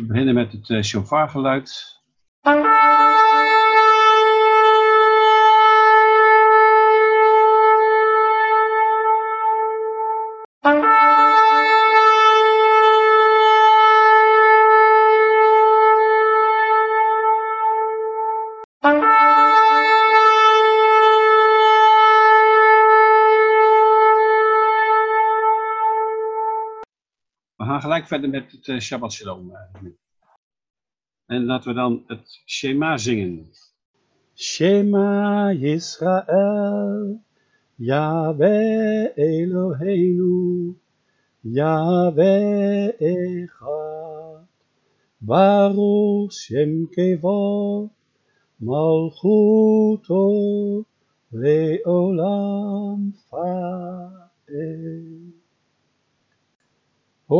We beginnen met het uh, shofargeluid. Gelijk verder met het uh, Shabbat Shalom. Uh, en laten we dan het Shema zingen. Shema Yisrael, Yahweh Eloheinu, Yahweh Echad, Baruch Shem Kevod, Malchuto Fa'el. Hoor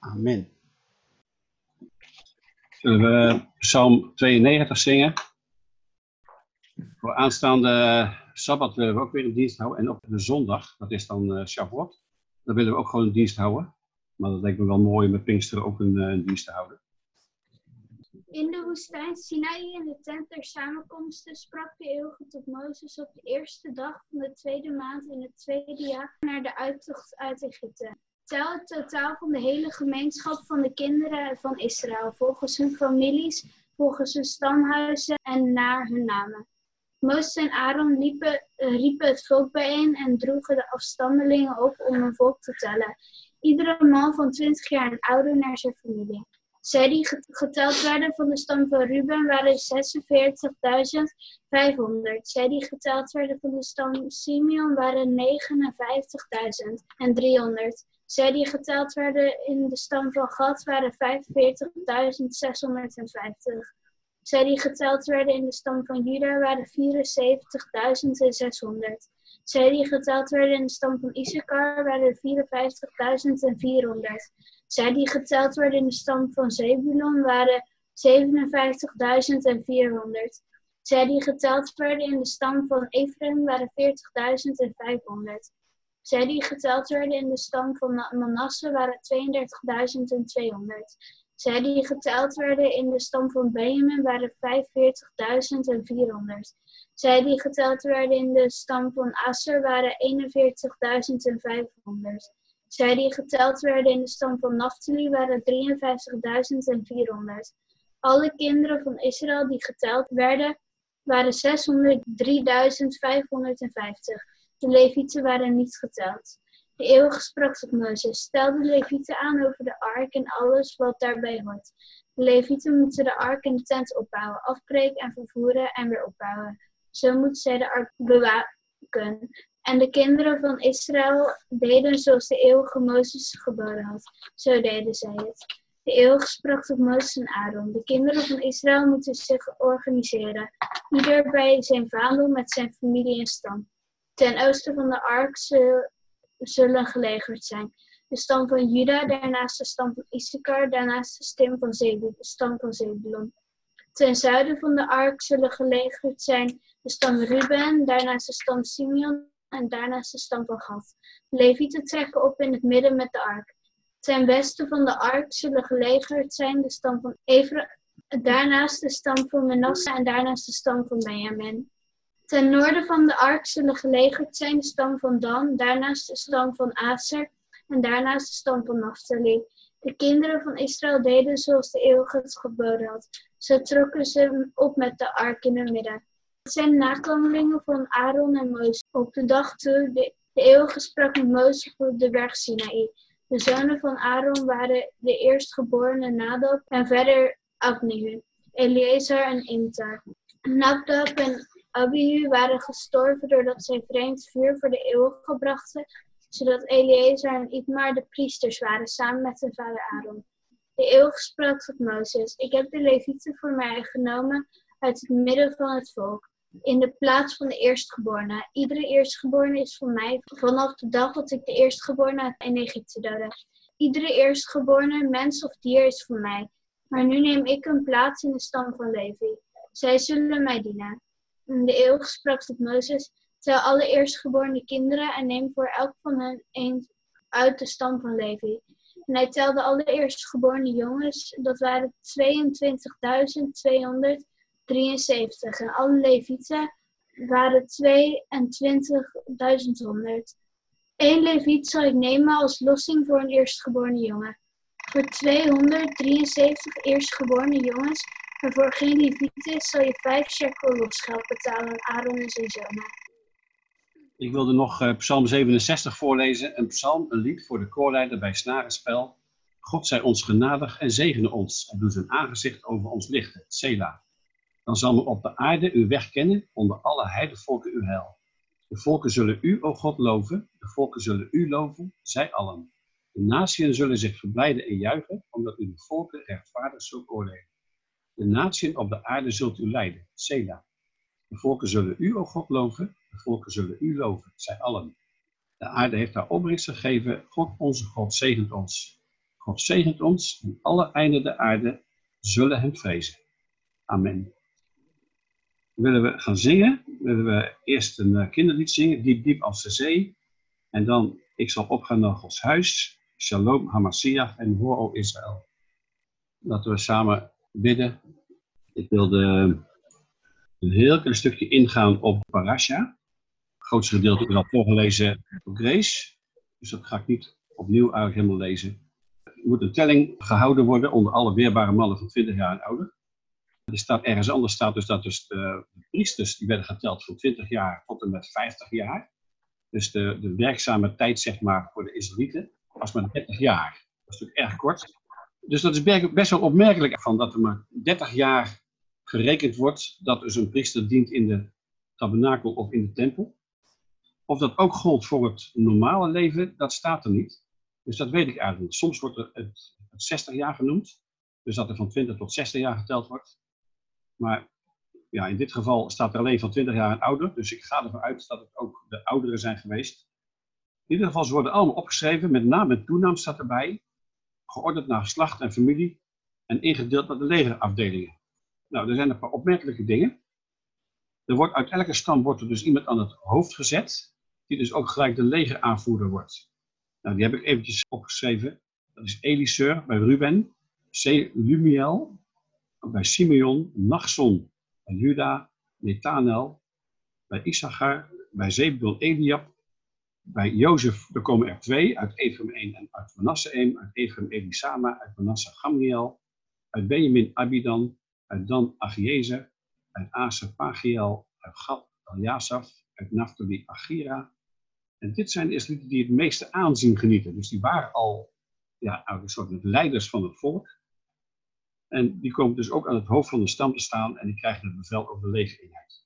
Amen. Zullen we Psalm 92 zingen? Voor aanstaande Sabbat willen we ook weer een dienst houden. En op de zondag, dat is dan uh, Shavuot, dan willen we ook gewoon een dienst houden. Maar dat lijkt me wel mooi om met Pinksteren ook een, uh, een dienst te houden. In de woestijn Sinaï in de tent der samenkomsten sprak de eeuwige tot Mozes op de eerste dag van de tweede maand in het tweede jaar naar de uittocht uit Egypte. Tel het totaal van de hele gemeenschap van de kinderen van Israël, volgens hun families, volgens hun stamhuizen en naar hun namen. Mozes en Aaron liepen, riepen het volk bijeen en droegen de afstammelingen op om een volk te tellen. Iedere man van 20 jaar en ouder naar zijn familie. Zij die geteld werden van de stam van Ruben waren 46.500. Zij die geteld werden van de stam Simeon waren 59.300. Zij die geteld werden in de stam van Gad waren 45.650. Zij die geteld werden in de stam van Juda waren 74.600. Zij die geteld werden in de stam van Issachar waren 54.400. Zij die geteld werden in de stam van Zebulon waren 57.400. Zij die geteld werden in de stam van Ephraim waren 40.500. Zij die geteld werden in de stam van Manasse waren 32.200. Zij die geteld werden in de stam van Benjamin waren 45.400. Zij die geteld werden in de stam van Asser waren 41.500. Zij die geteld werden in de stam van Naphtali waren 53.400. Alle kinderen van Israël die geteld werden waren 603.550. De Levieten waren niet geteld. De eeuwige sprak tot Mozes, stel de Levieten aan over de ark en alles wat daarbij hoort. De Levieten moeten de ark en de tent opbouwen, afbreken en vervoeren en weer opbouwen. Zo moeten zij de ark bewaken. En de kinderen van Israël deden zoals de eeuwige Mozes geboden had. Zo deden zij het. De eeuwige sprak tot Mozes en Aaron. De kinderen van Israël moeten zich organiseren. Ieder bij zijn vaandel met zijn familie en stam. Ten oosten van de ark zullen gelegerd zijn. De stam van Juda, daarnaast de stam van Issachar, daarnaast de stam van Zebulon, stam van. Ten zuiden van de ark zullen gelegerd zijn de stam Ruben, daarnaast de stam Simeon en daarnaast de stam van Gad. De Levieten trekken op in het midden met de ark. Ten westen van de ark zullen gelegerd zijn de stam van Ephraim, daarnaast de stam van Manasse en daarnaast de stam van Benjamin. Ten noorden van de ark zullen gelegerd zijn de stam van Dan, daarnaast de stam van Aser en daarnaast de stam van Naphtali. De kinderen van Israël deden zoals de eeuwige het geboden had. Zo trokken ze op met de ark in hun midden. Het zijn nakomelingen van Aaron en Mozes. Op de dag toen de, de eeuwige sprak met Mozes op de berg Sinaï. De zonen van Aaron waren de eerstgeborene Nadab en verder Abnihu, Eleazar en Imtar. Nadab en Abihu waren gestorven doordat zij vreemd vuur voor de eeuwige brachten, zodat Eleazar en Itmar de priesters waren, samen met hun vader Aaron. De eeuwige sprak tot Mozes, ik heb de levieten voor mij genomen uit het midden van het volk in de plaats van de eerstgeborene. Iedere eerstgeborene is voor mij vanaf de dag dat ik de eerstgeborene in Egypte doodde. Iedere eerstgeborene, mens of dier, is voor mij. Maar nu neem ik een plaats in de stam van Levi. Zij zullen mij dienen. De eeuwige sprak tot Mozes, tel alle eerstgeborene kinderen en neem voor elk van hen een uit de stam van Levi. En hij telde alle eerstgeborene jongens, dat waren 22.200 73 en alle levieten waren 22.100. Eén leviet zal ik nemen als lossing voor een eerstgeboren jongen. Voor 273 eerstgeboren jongens en voor geen levieten zal je 5 shekel losgeld betalen aan Aaron en zijn zonen. Ik wilde nog uh, Psalm 67 voorlezen. Een psalm, een lied voor de koorleider bij snarenspel. God zij ons genadig en zegene ons en doet zijn aangezicht over ons lichten. Sela. Dan zal men op de aarde uw weg kennen, onder alle heidevolken uw heil. De volken zullen u, o God, loven, de volken zullen u loven, zij allen. De naties zullen zich verblijden en juichen, omdat u de volken rechtvaardig zult oordelen. De naties op de aarde zult u leiden, Sela. De volken zullen u, o God, loven, de volken zullen u loven, zij allen. De aarde heeft haar opbrengst gegeven, God onze God zegent ons. God zegent ons en alle einden der aarde zullen hem vrezen. Amen willen we gaan zingen. Willen we eerst een uh, kinderlied zingen, Diep Diep als de zee. En dan Ik zal opgaan naar Gods huis, Shalom Hamasiach en Hoor o Israël. Laten we samen bidden. Ik wilde een heel klein stukje ingaan op Parasha. Het grootste gedeelte is al voorgelezen door Grace. Dus dat ga ik niet opnieuw eigenlijk helemaal lezen. Er moet een telling gehouden worden onder alle weerbare mannen van 20 jaar en ouder. Er staat ergens anders staat dus dat dus de, priesters die werden geteld van 20 jaar tot en met 50 jaar. Dus de, de werkzame tijd zeg maar voor de Israëlieten was maar 30 jaar. Dat is natuurlijk erg kort. Dus dat is best wel opmerkelijk van dat er maar 30 jaar gerekend wordt dat dus een priester dient in de tabernakel of in de tempel. Of dat ook gold voor het normale leven, dat staat er niet. Dus dat weet ik eigenlijk niet. Soms wordt er het, het 60 jaar genoemd. Dus dat er van 20 tot 60 jaar geteld wordt. Maar ja, in dit geval staat er alleen van 20 jaar en ouder. Dus ik ga ervan uit dat het ook de ouderen zijn geweest. In ieder geval, ze worden allemaal opgeschreven. Met naam en toenaam staat erbij. Geordend naar geslacht en familie. En ingedeeld naar de legerafdelingen. Nou, er zijn een paar opmerkelijke dingen. Er wordt uit elke stam wordt er dus iemand aan het hoofd gezet. Die dus ook gelijk de legeraanvoerder wordt. Nou, die heb ik eventjes opgeschreven. Dat is Eliseur bij Ruben. C. Lumiel bij Simeon, Nachson, bij Juda, Netanel, bij Issachar, bij Zebulon, Eliab, bij Jozef, er komen er twee, uit Ephraim 1 en uit Manasse 1, uit Ephraim Elisama, uit Manasse Gamriel, uit Benjamin Abidan, uit Dan Achiezer, uit Aser Pagiel, uit Gad Eljasaf, uit Naphtali Agira. En dit zijn de Israëlieten die het meeste aanzien genieten. Dus die waren al ja, een soort leiders van het volk. En die komen dus ook aan het hoofd van de stam te staan en die krijgen het bevel over de legereenheid.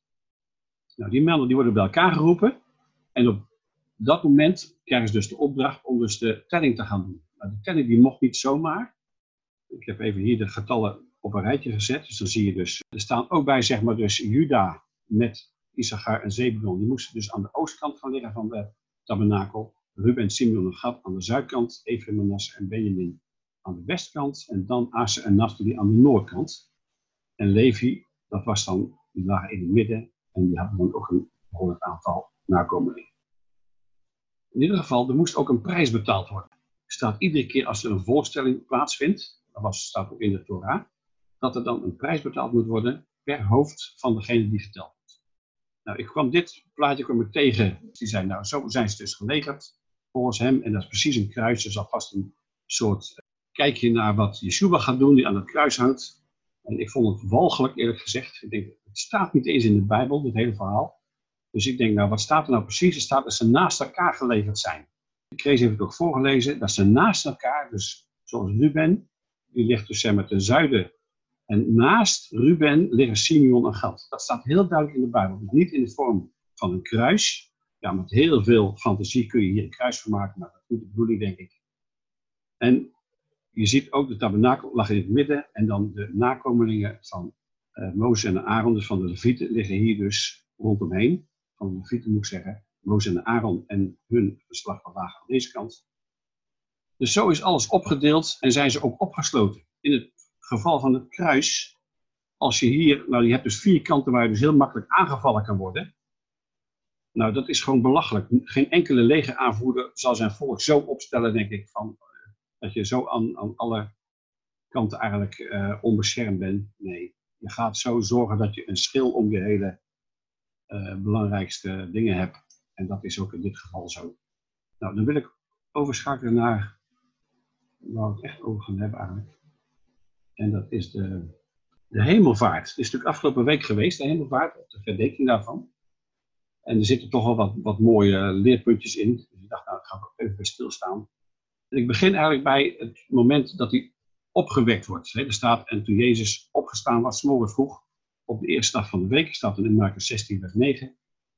Nou, die mannen die worden bij elkaar geroepen en op dat moment krijgen ze dus de opdracht om dus de telling te gaan doen. Nou, de telling die mocht niet zomaar. Ik heb even hier de getallen op een rijtje gezet. Dus dan zie je dus, er staan ook bij zeg maar dus Juda met Issachar en Zebulon. Die moesten dus aan de oostkant gaan liggen van de tabernakel. Ruben, Simeon en Gad aan de zuidkant, Ephraim, Manasse en Benjamin aan de westkant en dan Aser en Naphtali aan de noordkant. En Levi, dat was dan, die lagen in het midden en die hadden dan ook een behoorlijk aantal nakomelingen. In ieder geval, er moest ook een prijs betaald worden. Er staat iedere keer als er een voorstelling plaatsvindt, dat was, staat ook in de Torah, dat er dan een prijs betaald moet worden per hoofd van degene die geteld wordt. Nou, ik kwam dit plaatje kwam ik tegen. Die zei, nou, zo zijn ze dus gelegerd volgens hem. En dat is precies een kruis. Er zat vast een soort kijk je naar wat Yeshua gaat doen, die aan het kruis hangt. En ik vond het walgelijk, eerlijk gezegd. Ik denk, het staat niet eens in de Bijbel, dit hele verhaal. Dus ik denk, nou, wat staat er nou precies? Er staat dat ze naast elkaar geleverd zijn. Ik kreeg heb ik ook voorgelezen, dat ze naast elkaar, dus zoals Ruben, die ligt dus zeg maar ten zuiden. En naast Ruben liggen Simeon en Gad. Dat staat heel duidelijk in de Bijbel. Dus niet in de vorm van een kruis. Ja, met heel veel fantasie kun je hier een kruis van maken, maar dat is niet de bedoeling, denk ik. En je ziet ook de tabernakel lag in het midden en dan de nakomelingen van uh, Mozes en Aaron, dus van de Levieten, liggen hier dus rondomheen. Van de moet ik zeggen. Mozes en Aaron en hun geslacht lagen aan deze kant. Dus zo is alles opgedeeld en zijn ze ook opgesloten. In het geval van het kruis, als je hier, nou je hebt dus vier kanten waar je dus heel makkelijk aangevallen kan worden. Nou, dat is gewoon belachelijk. Geen enkele legeraanvoerder zal zijn volk zo opstellen, denk ik, van, dat je zo aan, aan alle kanten eigenlijk uh, onbeschermd bent. Nee, je gaat zo zorgen dat je een schil om je hele belangrijkste dingen hebt. En dat is ook in dit geval zo. Nou, dan wil ik overschakelen naar waar we het echt over gaan hebben eigenlijk. En dat is de, de hemelvaart. Het is natuurlijk afgelopen week geweest, de hemelvaart, de verdeking daarvan. En er zitten toch wel wat, wat mooie leerpuntjes in. Dus ik dacht, nou, ik ga even bij stilstaan. En ik begin eigenlijk bij het moment dat hij opgewekt wordt. Er staat, en toen Jezus opgestaan was, morgen vroeg, op de eerste dag van de week, staat er in Marcus 16, vers 9,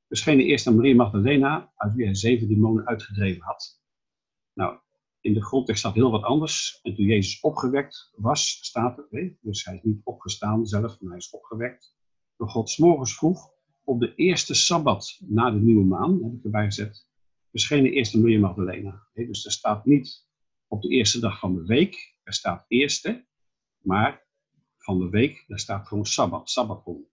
verscheen eerst aan Maria Magdalena, uit wie hij zeven demonen uitgedreven had. Nou, in de grondtekst staat heel wat anders. En toen Jezus opgewekt was, staat het, dus hij is niet opgestaan zelf, maar hij is opgewekt door God morgens vroeg, op de eerste Sabbat na de nieuwe maan, heb ik erbij gezet, verscheen eerst aan Maria Magdalena. Dus er staat niet op de eerste dag van de week, er staat eerste, maar van de week, daar staat gewoon Sabbat, Sabbaton.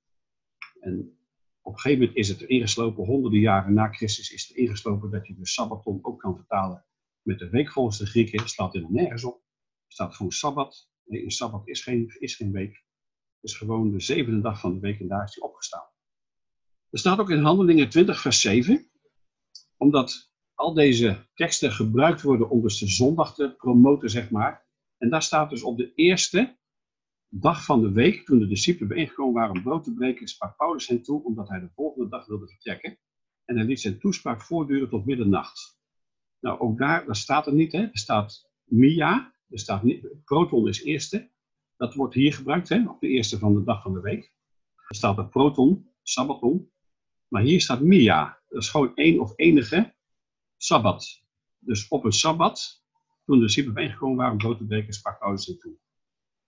En op een gegeven moment is het er ingeslopen, honderden jaren na Christus is het ingeslopen dat je de Sabbaton ook kan vertalen met de week volgens de Grieken. Slaat er nergens op. Er staat gewoon Sabbat. Nee, een Sabbat is geen, is geen week. Het is gewoon de zevende dag van de week en daar is hij opgestaan. Er staat ook in Handelingen 20 vers 7, omdat al deze teksten gebruikt worden om dus de zondag te promoten, zeg maar. En daar staat dus op de eerste dag van de week, toen de discipelen bijeengekomen waren om brood te breken, sprak Paulus hen toe, omdat hij de volgende dag wilde vertrekken. En hij liet zijn toespraak voortduren tot middernacht. Nou, ook daar, dat staat er niet, hè. Er staat Mia, er staat niet, proton is eerste. Dat wordt hier gebruikt, hè, op de eerste van de dag van de week. Er staat er proton, sabbaton. Maar hier staat Mia. Dat is gewoon één of enige sabbat. Dus op een sabbat, toen de discipelen bijeengekomen waren om brood te breken, sprak Paulus hen toe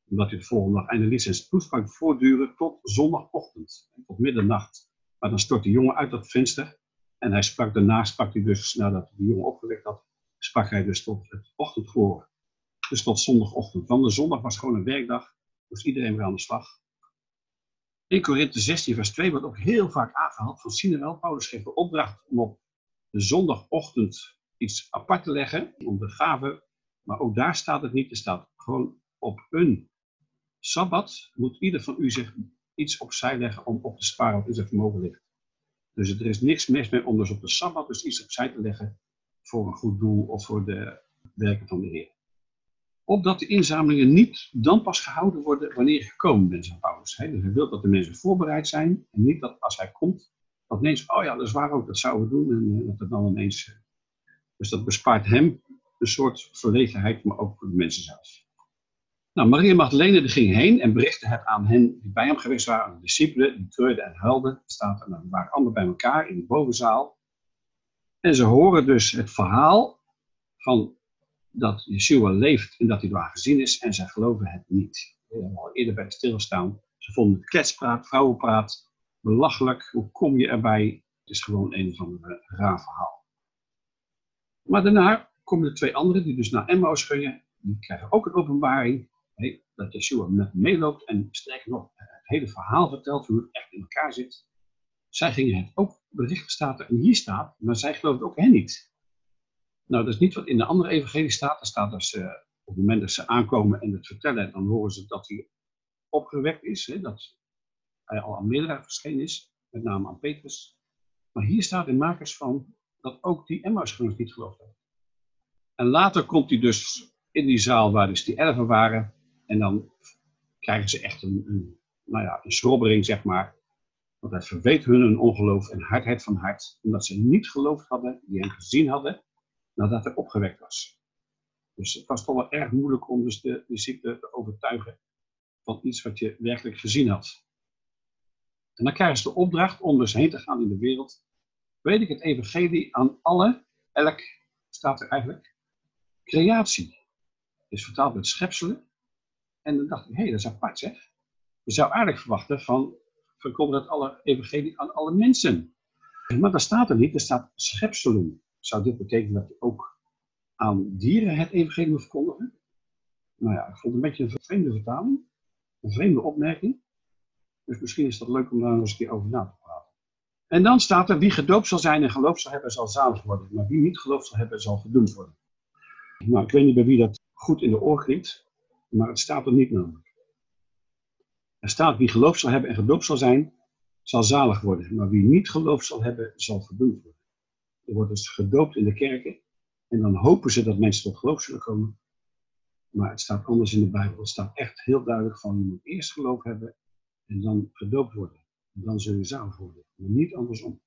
omdat hij de volgende dag eindelijk zijn voortduren tot zondagochtend, tot middernacht. Maar dan stort de jongen uit dat venster en hij sprak daarna, sprak hij dus, nadat de jongen opgewekt had, sprak hij dus tot het ochtendgloor. Dus tot zondagochtend. Want de zondag was gewoon een werkdag, moest iedereen weer aan de slag. In Korinthe 16 vers 2 wordt ook heel vaak aangehaald van zien wel, Paulus geeft de opdracht om op de zondagochtend iets apart te leggen, om de gave, maar ook daar staat het niet, er staat gewoon op een Sabbat moet ieder van u zich iets opzij leggen om op te sparen wat in zijn vermogen ligt. Dus er is niks mis mee om dus op de Sabbat dus iets opzij te leggen voor een goed doel of voor de werken van de Heer. Opdat de inzamelingen niet dan pas gehouden worden wanneer je gekomen bent, zegt Paulus. Dus hij wil dat de mensen voorbereid zijn en niet dat als hij komt, dat ineens, oh ja, dat is waar ook, dat zouden we doen en eh, dat dan ineens... Eh, dus dat bespaart hem een soort verlegenheid, maar ook voor de mensen zelf. Nou, Maria die ging heen en berichtte het aan hen die bij hem geweest waren, aan de discipelen, die treurden en huilden. Staat er, nou, waren allemaal bij elkaar in de bovenzaal. En ze horen dus het verhaal van dat Yeshua leeft en dat hij daar gezien is en ze geloven het niet. We hebben al eerder bij stilstaan. Ze vonden het kletspraat, vrouwenpraat, belachelijk. Hoe kom je erbij? Het is gewoon een van de raar verhaal. Maar daarna komen er twee anderen die dus naar Emmaus gingen. Die krijgen ook een openbaring dat Yeshua met meeloopt en sterker nog het hele verhaal vertelt hoe het echt in elkaar zit. Zij gingen het ook berichten staat er en hier staat, maar zij geloofden ook hen niet. Nou, dat is niet wat in de andere evangelie staat. Er staat dat ze op het moment dat ze aankomen en het vertellen, dan horen ze dat hij opgewekt is, hè, dat hij al aan meerdere verschenen is, met name aan Petrus. Maar hier staat in Makers van dat ook die Emmausgangers niet geloofd hebben. En later komt hij dus in die zaal waar dus die elfen waren. En dan krijgen ze echt een, een, nou ja, een schrobbering, zeg maar. Want hij verweet hun een ongeloof en hardheid van hart, omdat ze niet geloofd hadden, die hem gezien hadden, nadat hij opgewekt was. Dus het was toch wel erg moeilijk om dus de discipelen te overtuigen van iets wat je werkelijk gezien had. En dan krijgen ze de opdracht om dus heen te gaan in de wereld. Weet ik het evangelie aan alle, elk, staat er eigenlijk, creatie. Is vertaald met schepselen. En dan dacht ik, hé, hey, dat is apart zeg. Je zou eigenlijk verwachten van, verkondig het alle evangelie aan alle mensen. Maar dat staat er niet, er staat schepselen. Zou dit betekenen dat je ook aan dieren het evangelie moet verkondigen? Nou ja, ik vond het een beetje een vreemde vertaling. Een vreemde opmerking. Dus misschien is dat leuk om daar nog eens een keer over na te praten. En dan staat er, wie gedoopt zal zijn en geloof zal hebben, zal zalig worden. Maar wie niet geloof zal hebben, zal gedoemd worden. Nou, ik weet niet bij wie dat goed in de oor klinkt, maar het staat er niet namelijk. Er staat, wie geloof zal hebben en gedoopt zal zijn, zal zalig worden. Maar wie niet geloof zal hebben, zal gedoemd worden. Er wordt dus gedoopt in de kerken. En dan hopen ze dat mensen tot geloof zullen komen. Maar het staat anders in de Bijbel. Het staat echt heel duidelijk van, je moet eerst geloof hebben en dan gedoopt worden. En dan zul je zalig worden. Niet andersom.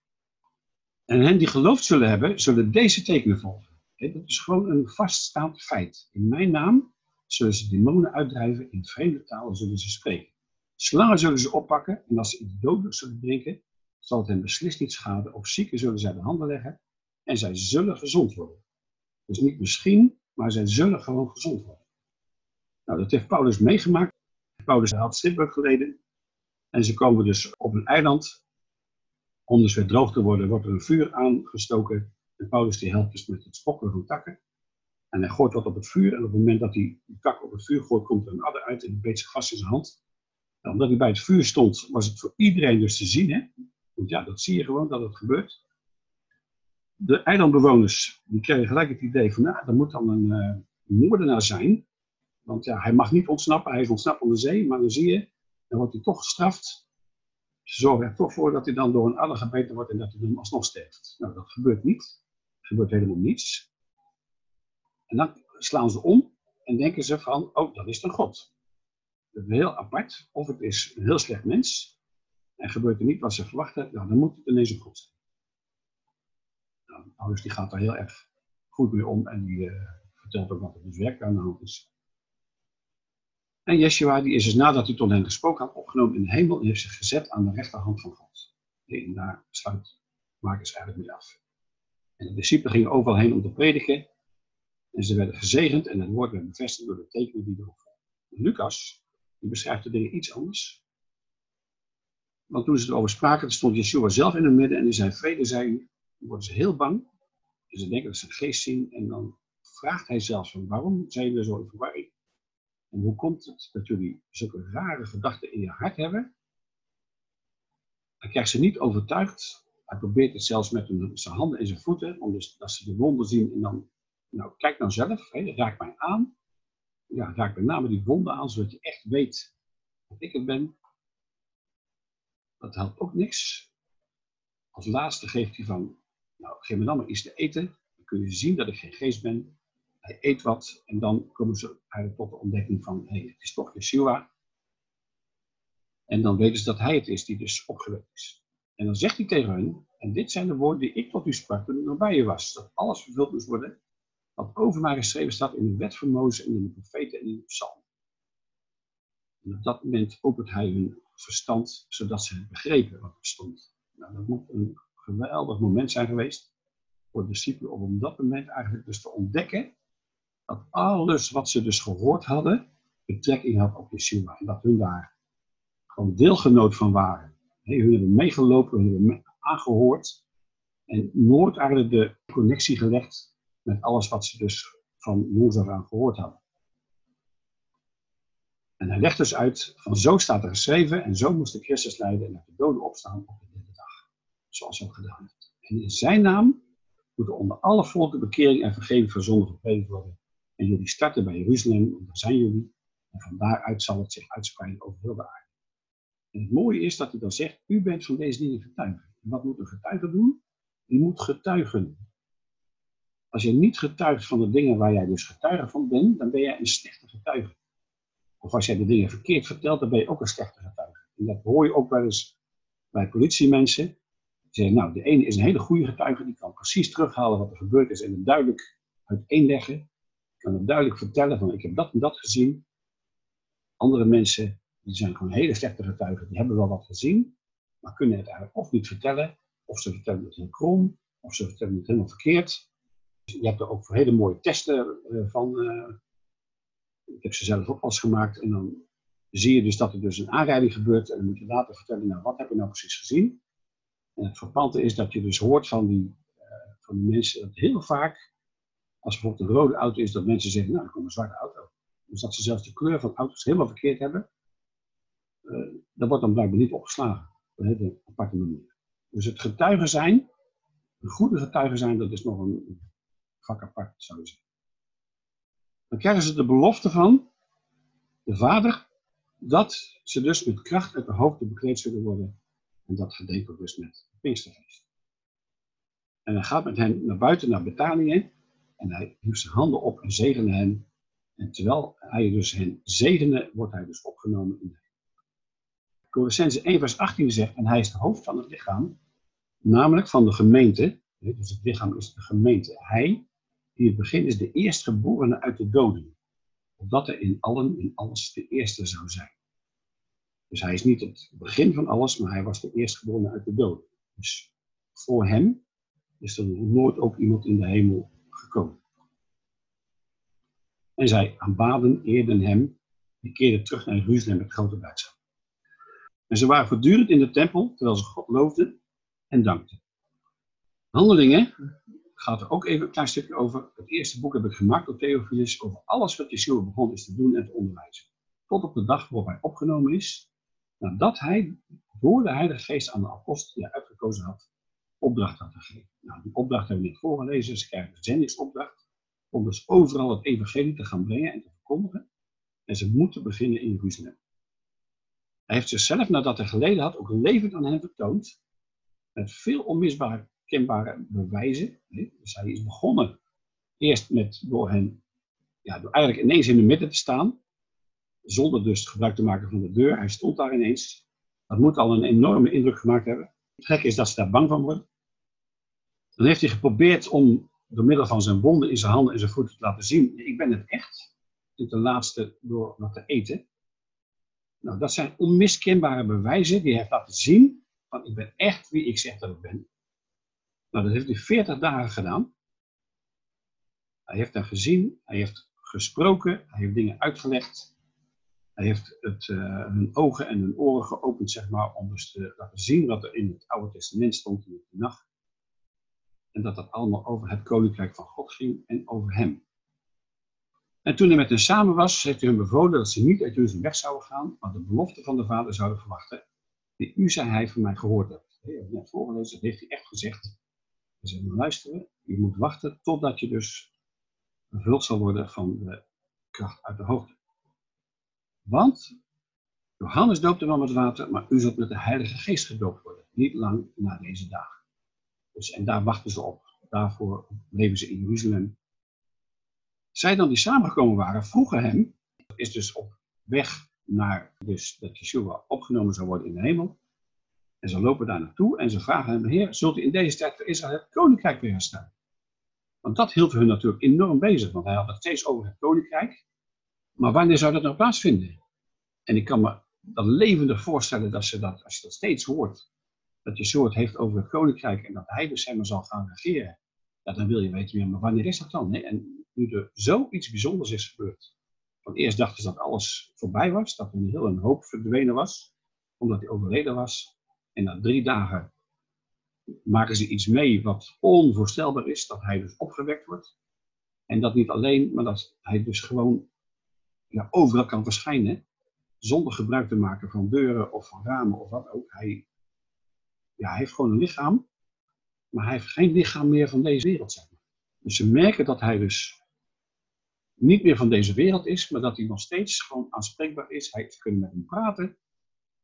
En hen die geloofd zullen hebben, zullen deze tekenen volgen. Dat is gewoon een vaststaand feit. In mijn naam zullen ze demonen uitdrijven, in vreemde talen zullen ze spreken. Slangen zullen ze oppakken en als ze iets dodelijks zullen drinken, zal het hen beslist niet schaden. Op zieken zullen zij de handen leggen en zij zullen gezond worden. Dus niet misschien, maar zij zullen gewoon gezond worden. Nou, dat heeft Paulus meegemaakt. Paulus had stipbreuk geleden. En ze komen dus op een eiland. Om dus weer droog te worden, wordt er een vuur aangestoken. En Paulus die helpt dus met het spokken van takken. En hij gooit wat op het vuur. En op het moment dat hij die tak op het vuur gooit, komt er een adder uit en die beet zich vast in zijn hand. En omdat hij bij het vuur stond, was het voor iedereen dus te zien. Hè? Want ja, dat zie je gewoon dat het gebeurt. De eilandbewoners die kregen gelijk het idee van, nou, er moet dan een uh, moordenaar zijn. Want ja, hij mag niet ontsnappen, hij is ontsnapt van de zee. Maar dan zie je, dan wordt hij toch gestraft. Ze zorgen er toch voor dat hij dan door een adder gebeten wordt en dat hij dan alsnog sterft. Nou, dat gebeurt niet. Er gebeurt helemaal niets. En dan slaan ze om en denken ze van, oh, dat is een God. Dat is heel apart. Of het is een heel slecht mens. En gebeurt er niet wat ze verwachten, nou, dan moet het ineens een God zijn. Nou, Paulus die gaat daar heel erg goed mee om en die uh, vertelt ook wat er dus werk aan de hand is. En Yeshua die is dus nadat hij tot hen gesproken had opgenomen in de hemel en heeft zich gezet aan de rechterhand van God. En daar sluit Marcus eigenlijk mee af. En de discipelen gingen overal heen om te prediken. En ze werden gezegend en het woord werd bevestigd door de tekenen die erop volgden. Lucas, die beschrijft de dingen iets anders. Want toen ze erover spraken, stond Yeshua zelf in het midden en die zei, vrede zei u. Worden ze heel bang. En ze denken dat ze een geest zien. En dan vraagt hij zelfs van, waarom zijn jullie zo in verwarring? En hoe komt het dat jullie zulke rare gedachten in je hart hebben? Hij krijgt ze niet overtuigd. Hij probeert het zelfs met zijn handen en zijn voeten, om dus, ze de wonden zien en dan, nou, kijk dan zelf, hè, raak mij aan. Ja, raak met name die wonden aan, zodat je echt weet dat ik het ben. Dat helpt ook niks. Als laatste geeft hij van, nou, geef me dan maar iets te eten. Dan kun je zien dat ik geen geest ben hij eet wat en dan komen ze tot de ontdekking van, hé, hey, het is toch Yeshua. En dan weten ze dat hij het is die dus opgewekt is. En dan zegt hij tegen hen, en dit zijn de woorden die ik tot u sprak toen ik nog bij je was, dat alles vervuld moest worden, wat over geschreven staat in de wet van Mozes en in de profeten en in de psalm. En op dat moment opent hij hun verstand, zodat ze begrepen wat er stond. Nou, dat moet een geweldig moment zijn geweest voor de discipelen om op dat moment eigenlijk dus te ontdekken dat alles wat ze dus gehoord hadden, betrekking had op Yeshua. En dat hun daar gewoon deelgenoot van waren. Hey, hun hebben meegelopen, hun hebben aangehoord. En nooit eigenlijk de connectie gelegd met alles wat ze dus van af aan gehoord hadden. En hij legt dus uit, van zo staat er geschreven, en zo moest de Christus leiden en uit de doden opstaan op de derde dag. Zoals hij gedaan heeft. En in zijn naam moet er onder alle volken bekering en vergeving van zonde worden. En jullie starten bij Jeruzalem, want daar zijn jullie. En van daaruit zal het zich uitspreiden over heel de aarde. En het mooie is dat hij dan zegt, u bent van deze dingen getuigen. En wat moet een getuige doen? Die moet getuigen. Als je niet getuigt van de dingen waar jij dus getuige van bent, dan ben jij een slechte getuige. Of als jij de dingen verkeerd vertelt, dan ben je ook een slechte getuige. En dat hoor je ook wel eens bij politiemensen. Die zeggen, nou, de ene is een hele goede getuige, die kan precies terughalen wat er gebeurd is en het duidelijk uiteenleggen. Die kan het duidelijk vertellen van, ik heb dat en dat gezien. Andere mensen, die zijn gewoon hele slechte getuigen, die hebben wel wat gezien, maar kunnen het eigenlijk of niet vertellen, of ze vertellen het heel krom, of ze vertellen het helemaal verkeerd. Je hebt er ook hele mooie testen eh, van. Uh, ik heb ze zelf ook pas gemaakt. En dan zie je dus dat er dus een aanrijding gebeurt. En dan moet je later vertellen, nou wat heb je nou precies gezien? En het verpante is dat je dus hoort van die, uh, van die mensen dat heel vaak, als bijvoorbeeld een rode auto is, dat mensen zeggen, nou er komt een zwarte auto. Dus dat ze zelfs de kleur van auto's helemaal verkeerd hebben. Dat wordt dan blijkbaar niet opgeslagen. Op een hele aparte manier. Dus het getuigen zijn, een goede getuige zijn, dat is nog een vak apart, zou zeggen. Dan krijgen ze de belofte van de Vader dat ze dus met kracht uit de hoogte bekleed zullen worden. En dat gedenken dus met Pinksterfeest. En hij gaat met hen naar buiten, naar Betanië. En hij hief zijn handen op en zegende hen. En terwijl hij dus hen zegende, wordt hij dus opgenomen in de Colossense 1 vers 18 zegt, en hij is het hoofd van het lichaam, namelijk van de gemeente. Dus het lichaam is de gemeente. Hij het begin is de eerstgeborene uit de doden. Opdat er in allen, in alles, de eerste zou zijn. Dus hij is niet het begin van alles, maar hij was de eerstgeborene uit de doden. Dus voor hem is er nooit ook iemand in de hemel gekomen. En zij aanbaden, eerden hem, die keerden terug naar Jeruzalem met grote blijdschap. En ze waren voortdurend in de tempel, terwijl ze God loofden en dankten. Handelingen gaat er ook even een klein stukje over. Het eerste boek heb ik gemaakt door Theophilus over alles wat Yeshua begon is te doen en te onderwijzen. Tot op de dag waarop hij opgenomen is, nadat hij door de Heilige Geest aan de apostel die hij uitgekozen had, opdracht had gegeven. Nou, die opdracht hebben we niet voorgelezen. Ze krijgen een zendingsopdracht om dus overal het evangelie te gaan brengen en te verkondigen. En ze moeten beginnen in Jeruzalem. Hij heeft zichzelf, nadat hij geleden had, ook levend aan hen vertoond. Met veel onmisbare kenbare bewijzen. Dus hij is begonnen eerst met door hen, ja, door eigenlijk ineens in de midden te staan, zonder dus gebruik te maken van de deur. Hij stond daar ineens. Dat moet al een enorme indruk gemaakt hebben. Het gekke is dat ze daar bang van worden. Dan heeft hij geprobeerd om door middel van zijn wonden in zijn handen en zijn voeten te laten zien, ik ben het echt. In de laatste door wat te eten. Nou, dat zijn onmiskenbare bewijzen die hij heeft laten zien van ik ben echt wie ik zeg dat ik ben. Nou, dat heeft hij 40 dagen gedaan. Hij heeft daar gezien, hij heeft gesproken, hij heeft dingen uitgelegd. Hij heeft het, uh, hun ogen en hun oren geopend, zeg maar, om dus te laten zien wat er in het Oude Testament stond in de nacht. En dat dat allemaal over het koninkrijk van God ging en over hem. En toen hij met hen samen was, heeft hij hun bevolen dat ze niet uit Jeruzalem weg zouden gaan, maar de belofte van de Vader zouden verwachten, die u, zei hij, van mij gehoord hebt. Heeft net voorgelezen, dat heeft hij echt gezegd. Dus even luisteren, je moet wachten totdat je dus vervuld zal worden van de kracht uit de hoogte. Want Johannes doopte wel met water, maar u zult met de Heilige Geest gedoopt worden. Niet lang na deze dag. Dus, en daar wachten ze op. Daarvoor bleven ze in Jeruzalem. Zij dan die samengekomen waren, vroegen hem, is dus op weg naar dus dat Yeshua opgenomen zou worden in de hemel. En ze lopen daar naartoe en ze vragen hem, Heer, zult u in deze tijd voor Israël het koninkrijk weer herstellen? Want dat hield hun natuurlijk enorm bezig, want hij had het steeds over het koninkrijk. Maar wanneer zou dat nou plaatsvinden? En ik kan me dat levendig voorstellen dat, ze dat als je dat steeds hoort, dat je soort heeft over het koninkrijk en dat hij dus helemaal zal gaan regeren, ja, dan wil je weten, ja, maar wanneer is dat dan? En nu er zoiets bijzonders is gebeurd, van eerst dachten ze dat alles voorbij was, dat er een heel een hoop verdwenen was, omdat hij overleden was. En na drie dagen maken ze iets mee wat onvoorstelbaar is, dat hij dus opgewekt wordt. En dat niet alleen, maar dat hij dus gewoon overal kan verschijnen, zonder gebruik te maken van deuren of van ramen of wat ook. Hij, ja, hij heeft gewoon een lichaam, maar hij heeft geen lichaam meer van deze wereld. Dus ze merken dat hij dus niet meer van deze wereld is, maar dat hij nog steeds gewoon aanspreekbaar is. Hij, ze kunnen met hem praten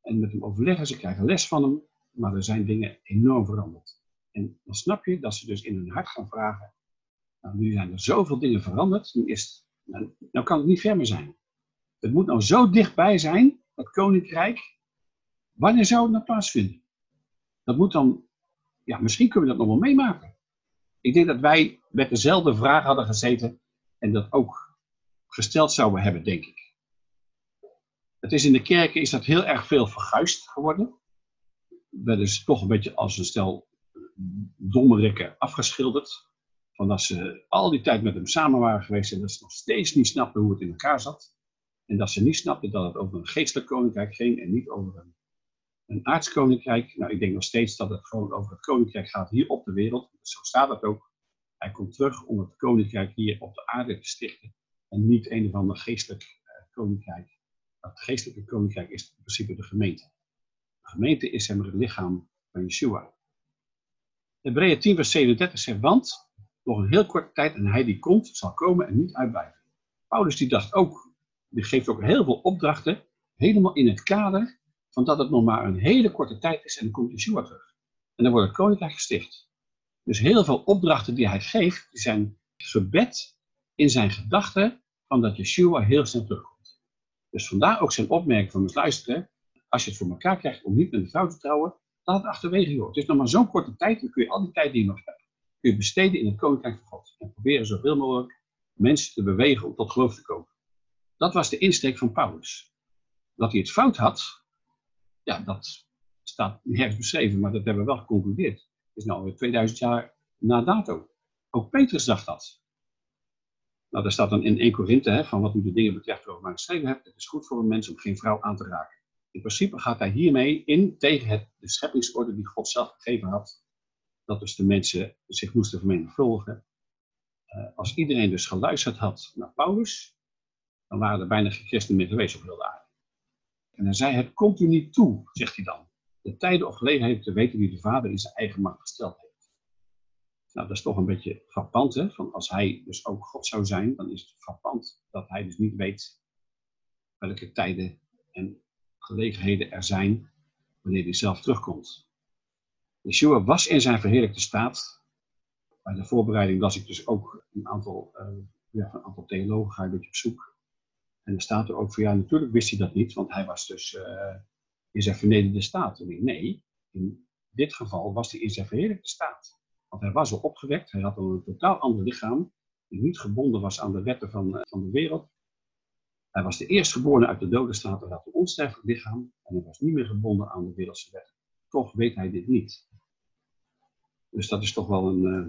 en met hem overleggen. Ze krijgen les van hem, maar er zijn dingen enorm veranderd. En dan snap je dat ze dus in hun hart gaan vragen, Nou, nu zijn er zoveel dingen veranderd. Nu, is nou, nou kan het niet ver meer zijn. Het moet nou zo dichtbij zijn, dat koninkrijk. Wanneer zou het nou plaatsvinden? Dat moet dan, ja, misschien kunnen we dat nog wel meemaken. Ik denk dat wij met dezelfde vraag hadden gezeten en dat ook gesteld zouden hebben, denk ik. Het is in de kerken is dat heel erg veel verguisd geworden. Dat is toch een beetje als een stel dommerikken afgeschilderd. Van dat ze al die tijd met hem samen waren geweest en dat ze nog steeds niet snapten hoe het in elkaar zat. En dat ze niet snapten dat het over een geestelijk koninkrijk ging en niet over een, een aardskoninkrijk. Nou, ik denk nog steeds dat het gewoon over het koninkrijk gaat hier op de wereld. Zo staat het ook. Hij komt terug om het koninkrijk hier op de aarde te stichten. En niet een of ander geestelijk uh, koninkrijk. Het geestelijke koninkrijk is in principe de gemeente. De gemeente is hem het lichaam van Yeshua. Hebreeën 10 vers 37 zegt, want nog een heel korte tijd en hij die komt zal komen en niet uitblijven. Paulus die dacht ook, die geeft ook heel veel opdrachten, helemaal in het kader van dat het nog maar een hele korte tijd is en dan komt Yeshua terug. En dan wordt het koninkrijk gesticht. Dus heel veel opdrachten die hij geeft, die zijn gebed in zijn gedachten van dat Yeshua heel snel terugkomt. Dus vandaar ook zijn opmerking van het luisteren, als je het voor elkaar krijgt om niet met een vrouw te trouwen, laat het achterwege joh. Het is nog maar zo'n korte tijd, dan kun je al die tijd die je nog hebt, kun je besteden in het koninkrijk van God. En proberen zoveel mogelijk mensen te bewegen om tot geloof te komen. Dat was de insteek van Paulus. Dat hij het fout had, ja, dat staat nergens beschreven, maar dat hebben we wel geconcludeerd. Het is nu alweer 2000 jaar na dato. Ook Petrus dacht dat. Nou, daar staat dan in 1 Korinthe, van wat u de dingen betreft waarover ik geschreven heb, het is goed voor een mens om geen vrouw aan te raken. In principe gaat hij hiermee in tegen het, de scheppingsorde die God zelf gegeven had, dat dus de mensen zich moesten vermenigvuldigen. Uh, als iedereen dus geluisterd had naar Paulus, dan waren er bijna geen christenen meer geweest op heel de aarde. En hij zei, het komt u niet toe, zegt hij dan, de tijden of gelegenheden te weten wie de Vader in zijn eigen macht gesteld heeft. Nou, dat is toch een beetje frappant, hè? Van als hij dus ook God zou zijn, dan is het frappant dat hij dus niet weet welke tijden en gelegenheden er zijn wanneer hij zelf terugkomt. Yeshua was in zijn verheerlijkte staat. Bij de voorbereiding las ik dus ook een aantal, uh, ja, een aantal theologen, ga je een beetje op zoek. En er staat er ook voor, ja, natuurlijk wist hij dat niet, want hij was dus uh, in zijn vernederde staat. Ik, nee, in dit geval was hij in zijn verheerlijkte staat. Want hij was al opgewekt, hij had al een totaal ander lichaam, die niet gebonden was aan de wetten van, uh, van de wereld. Hij was de eerstgeborene uit de doden staat, hij had een onsterfelijk lichaam en hij was niet meer gebonden aan de wereldse wetten. Toch weet hij dit niet. Dus dat is toch wel een uh,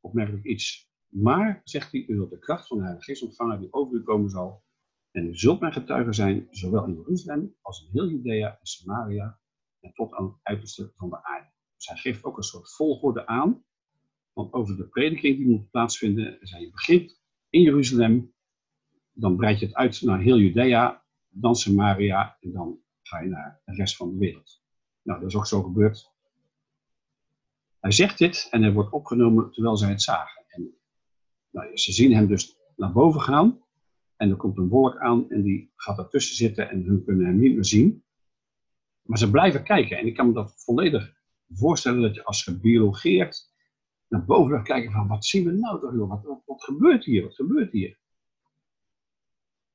opmerkelijk iets. Maar, zegt hij, u zult de kracht van de Heilige Geest ontvangen die over u komen zal. En u zult mijn getuige zijn, zowel in Jeruzalem als in heel Judea en Samaria en tot aan het uiterste van de aarde. Hij geeft ook een soort volgorde aan, want over de prediking die moet plaatsvinden, dus hij begint in Jeruzalem, dan breid je het uit naar heel Judea, dan Samaria en dan ga je naar de rest van de wereld. Nou, dat is ook zo gebeurd. Hij zegt dit en hij wordt opgenomen terwijl zij het zagen. En, nou, ze zien hem dus naar boven gaan en er komt een wolk aan en die gaat ertussen zitten en hun kunnen hem niet meer zien. Maar ze blijven kijken en ik kan me dat volledig voorstellen dat je als je biologeert naar boven gaat kijken van wat zien we nou toch joh, wat, wat, gebeurt hier, wat gebeurt hier?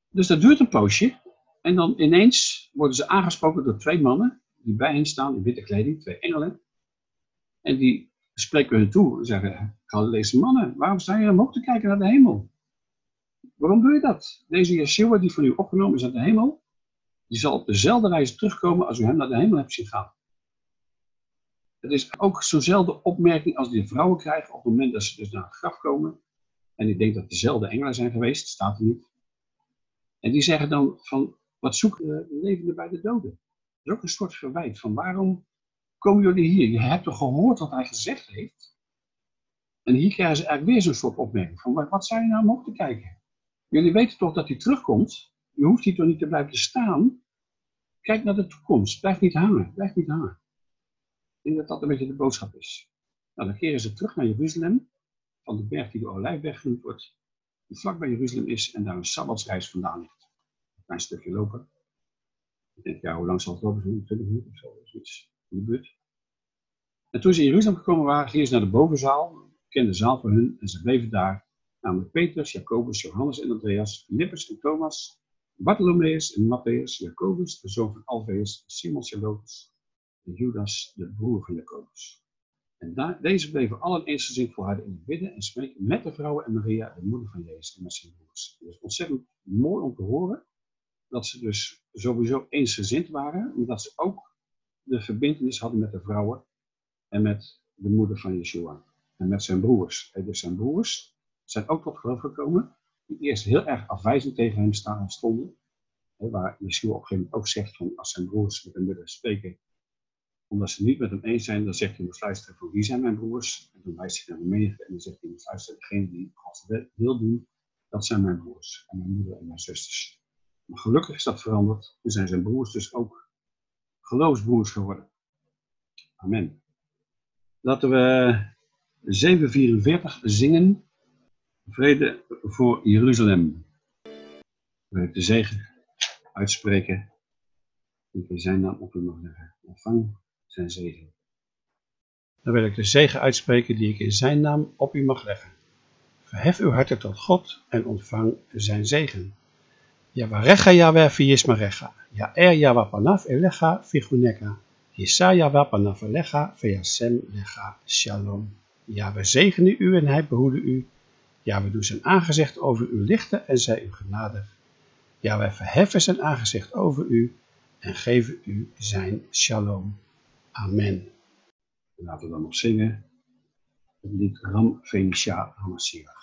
Dus dat duurt een poosje. En dan ineens worden ze aangesproken door twee mannen die bij hen staan in witte kleding, twee engelen. En die spreken hun toe en zeggen, deze mannen, waarom sta je omhoog te kijken naar de hemel? Waarom doe je dat? Deze Yeshua die van u opgenomen is uit de hemel, die zal op dezelfde wijze terugkomen als u hem naar de hemel hebt zien gaan. Het is ook zo'nzelfde opmerking als die vrouwen krijgen op het moment dat ze dus naar het graf komen. En ik denk dat dezelfde engelen zijn geweest, staat er niet. En die zeggen dan van, wat zoeken de levenden bij de doden? Dat is ook een soort verwijt van, waarom komen jullie hier? Je hebt toch gehoord wat hij gezegd heeft? En hier krijgen ze eigenlijk weer zo'n soort opmerking van, wat zijn je nou omhoog te kijken? Jullie weten toch dat hij terugkomt? Je hoeft hier toch niet te blijven staan? Kijk naar de toekomst. Blijf niet hangen. Blijf niet hangen. Denk dat dat een beetje de boodschap is. Nou, dan keren ze terug naar Jeruzalem, van de berg die de Olijfberg genoemd wordt, die vlak bij Jeruzalem is en daar een sabbatsreis vandaan ligt. Een klein stukje lopen. Ik denk, ja, hoe lang zal het lopen? 20 minuten of zo, zoiets in de buurt. En toen ze in Jeruzalem gekomen waren, gingen ze naar de bovenzaal, bekende zaal voor hun en ze bleven daar, namelijk Petrus, Jacobus, Johannes en Andreas, Philippus en Thomas, Bartholomeus en Matthäus, Jacobus, de zoon van Alfeus, Simon Zelotes en Judas, de broer van Jacobus. En daar, deze bleven allen eensgezind voor haar in het bidden en spreken met de vrouwen en Maria, de moeder van Jezus en met zijn broers. Het is ontzettend mooi om te horen dat ze dus sowieso eensgezind waren, maar dat ze ook de verbindenis hadden met de vrouwen en met de moeder van Yeshua en met zijn broers. En dus zijn broers zijn ook tot geloof gekomen, die eerst heel erg afwijzend tegen hem stonden. Waar Yeshua op een gegeven moment ook zegt van als zijn broers met hem willen spreken, omdat ze niet met hem eens zijn, dan zegt hij, moet luisteren voor wie zijn mijn broers? En dan wijst hij naar de menigte en dan zegt hij, moet luisteren, degene die Gods wil doen, dat zijn mijn broers en mijn moeder en mijn zusters. Maar gelukkig is dat veranderd en zijn zijn broers dus ook geloofsbroers geworden. Amen. Laten we 744 zingen. Vrede voor Jeruzalem. We de zegen uitspreken. Ik zijn naam op u mag leggen. Zijn zegen. Dan wil ik de zegen uitspreken die ik in zijn naam op u mag leggen. Verhef uw harten tot God en ontvang zijn zegen. Yavarecha Yahweh viyismarecha. Ya'er Yahweh panav elecha viguneka. Yisa Yahweh panav elecha veyasem lecha shalom. Ja, we zegenen u en hij behoede u. Ja, we doen zijn aangezicht over u lichten en zij u genadig. Ja, wij verheffen zijn aangezicht over u en geven u zijn shalom. Amen. Laten we dan nog zingen het lied Ram Venetia Hamasira.